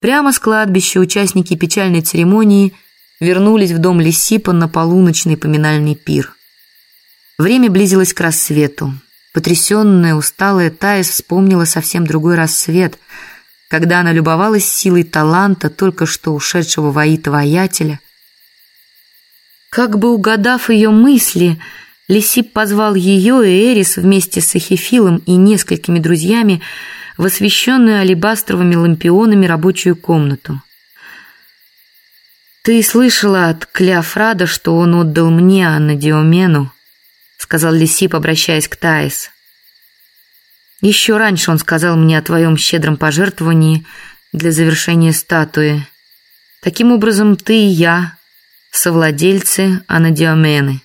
Прямо с кладбища участники печальной церемонии вернулись в дом Лисипа на полуночный поминальный пир. Время близилось к рассвету. Потрясенная, усталая Таис вспомнила совсем другой рассвет, когда она любовалась силой таланта только что ушедшего воита воятеля. Как бы угадав ее мысли, Лисип позвал ее и Эрис вместе с Эхефилом и несколькими друзьями в освещенную алебастровыми лампионами рабочую комнату. «Ты слышала от Клеофрада, что он отдал мне Аннадиомену?» — сказал Лисип, обращаясь к Таис. «Еще раньше он сказал мне о твоем щедром пожертвовании для завершения статуи. Таким образом, ты и я — совладельцы Анадиомены,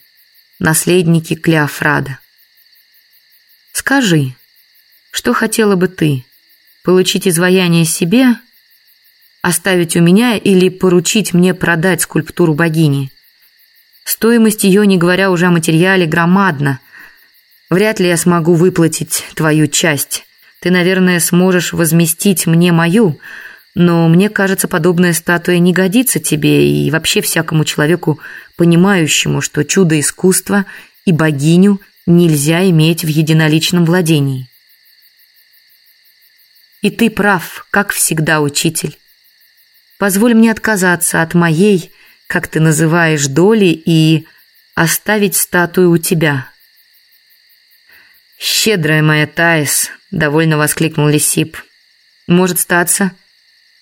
наследники Клеофрада. Скажи, что хотела бы ты? Получить изваяние себе, оставить у меня или поручить мне продать скульптуру богини? Стоимость ее, не говоря уже о материале, громадна. Вряд ли я смогу выплатить твою часть. Ты, наверное, сможешь возместить мне мою, но мне кажется, подобная статуя не годится тебе и вообще всякому человеку, понимающему, что чудо искусства и богиню нельзя иметь в единоличном владении. И ты прав, как всегда, учитель. Позволь мне отказаться от моей, как ты называешь, доли и оставить статую у тебя. «Щедрая моя Таис!» — довольно воскликнул Лисип. «Может статься,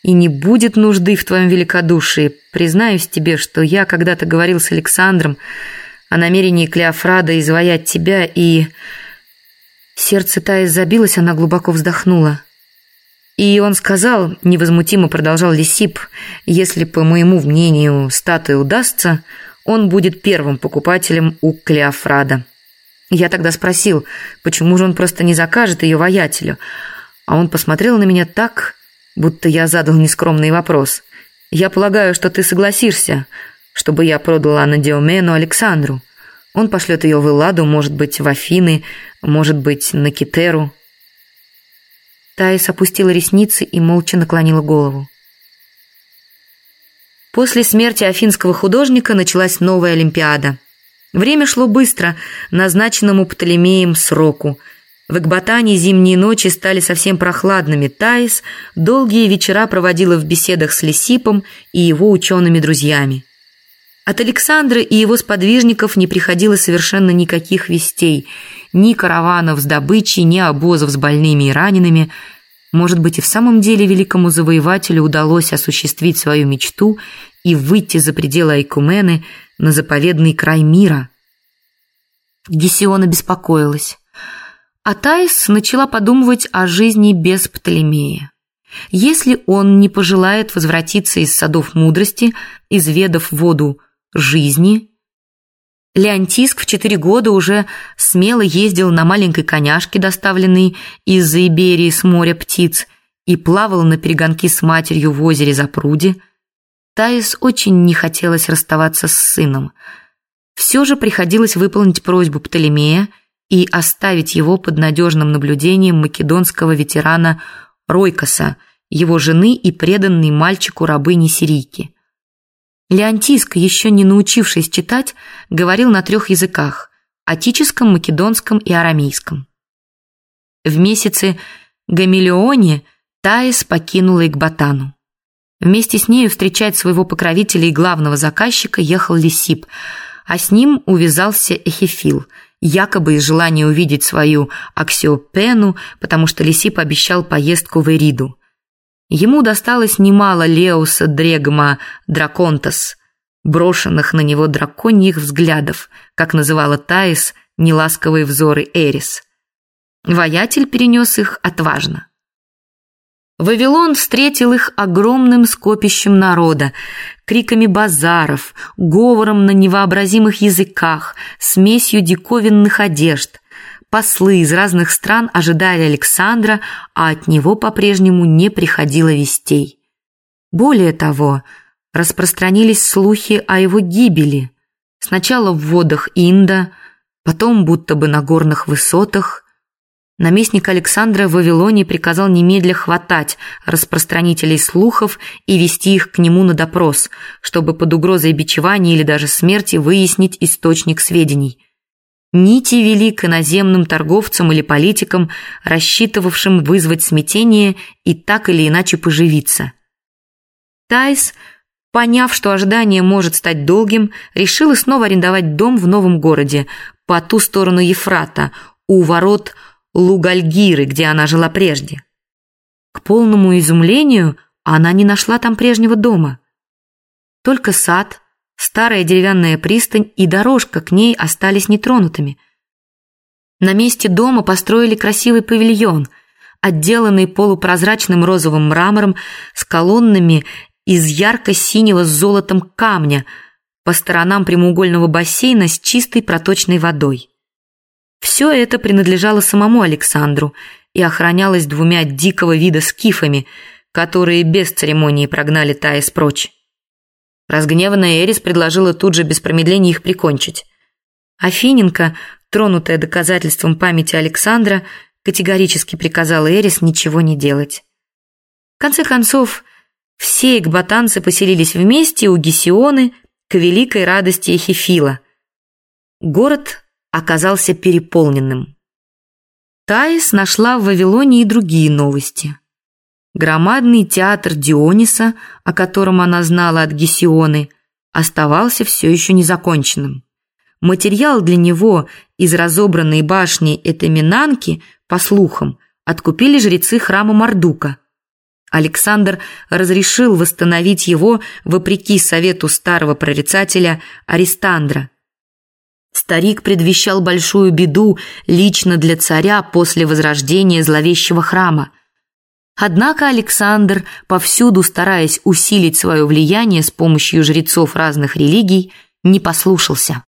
и не будет нужды в твоем великодушии. Признаюсь тебе, что я когда-то говорил с Александром о намерении Клеофрада изваять тебя, и...» Сердце Таис забилось, она глубоко вздохнула. И он сказал, невозмутимо продолжал Лисип, если, по моему мнению, статуя удастся, он будет первым покупателем у Клеофрада. Я тогда спросил, почему же он просто не закажет ее воятелю, а он посмотрел на меня так, будто я задал нескромный вопрос. «Я полагаю, что ты согласишься, чтобы я продала на Диомену Александру. Он пошлет ее в Элладу, может быть, в Афины, может быть, на Китеру». Таис опустила ресницы и молча наклонила голову. После смерти афинского художника началась новая Олимпиада. Время шло быстро, назначенному Птолемеем сроку. В Экбатане зимние ночи стали совсем прохладными. Таис долгие вечера проводила в беседах с Лисипом и его учеными-друзьями. От Александра и его сподвижников не приходило совершенно никаких вестей – ни караванов с добычей, ни обозов с больными и ранеными. Может быть, и в самом деле великому завоевателю удалось осуществить свою мечту и выйти за пределы Айкумены на заповедный край мира. Гесиона беспокоилась. А Таис начала подумывать о жизни без Птолемея. Если он не пожелает возвратиться из садов мудрости, изведав воду жизни, Леонтиск в четыре года уже смело ездил на маленькой коняшке, доставленной из-за Иберии с моря птиц, и плавал на перегонки с матерью в озере Запруди. Таис очень не хотелось расставаться с сыном. Все же приходилось выполнить просьбу Птолемея и оставить его под надежным наблюдением македонского ветерана Ройкоса, его жены и преданной мальчику рабыни Сирийки. Леонтиск, еще не научившись читать, говорил на трех языках – атическом, македонском и арамейском. В месяце Гамилеоне Таис покинула Игбатану. Вместе с нею встречать своего покровителя и главного заказчика ехал Лисип, а с ним увязался Эхефил, якобы из желания увидеть свою Аксиопену, потому что Лисип обещал поездку в Эриду. Ему досталось немало Леуса Дрегма Драконтас, брошенных на него драконьих взглядов, как называла Таис неласковые взоры Эрис. Воятель перенес их отважно. Вавилон встретил их огромным скопищем народа, криками базаров, говором на невообразимых языках, смесью диковинных одежд – послы из разных стран ожидали Александра, а от него по-прежнему не приходило вестей. Более того, распространились слухи о его гибели. Сначала в водах Инда, потом будто бы на горных высотах. Наместник Александра в Вавилоне приказал немедля хватать распространителей слухов и вести их к нему на допрос, чтобы под угрозой бичевания или даже смерти выяснить источник сведений. Нити вели к иноземным торговцам или политикам, рассчитывавшим вызвать смятение и так или иначе поживиться. Тайс, поняв, что ожидание может стать долгим, решила снова арендовать дом в новом городе, по ту сторону Ефрата, у ворот Лугальгиры, где она жила прежде. К полному изумлению она не нашла там прежнего дома. Только сад, старая деревянная пристань и дорожка к ней остались нетронутыми. На месте дома построили красивый павильон, отделанный полупрозрачным розовым мрамором с колоннами из ярко-синего с золотом камня по сторонам прямоугольного бассейна с чистой проточной водой. Все это принадлежало самому Александру и охранялось двумя дикого вида скифами, которые без церемонии прогнали Таис прочь. Разгневанная Эрис предложила тут же без промедления их прикончить. Афиненко, тронутая доказательством памяти Александра, категорически приказала Эрис ничего не делать. В конце концов, все экбатанцы поселились вместе у Гесионы к великой радости Эхифила. Город оказался переполненным. Таис нашла в Вавилоне и другие новости. Громадный театр Диониса, о котором она знала от Гесионы, оставался все еще незаконченным. Материал для него из разобранной башни Этаминанки, по слухам, откупили жрецы храма Мардука. Александр разрешил восстановить его вопреки совету старого прорицателя Аристандра – Старик предвещал большую беду лично для царя после возрождения зловещего храма. Однако Александр, повсюду стараясь усилить свое влияние с помощью жрецов разных религий, не послушался.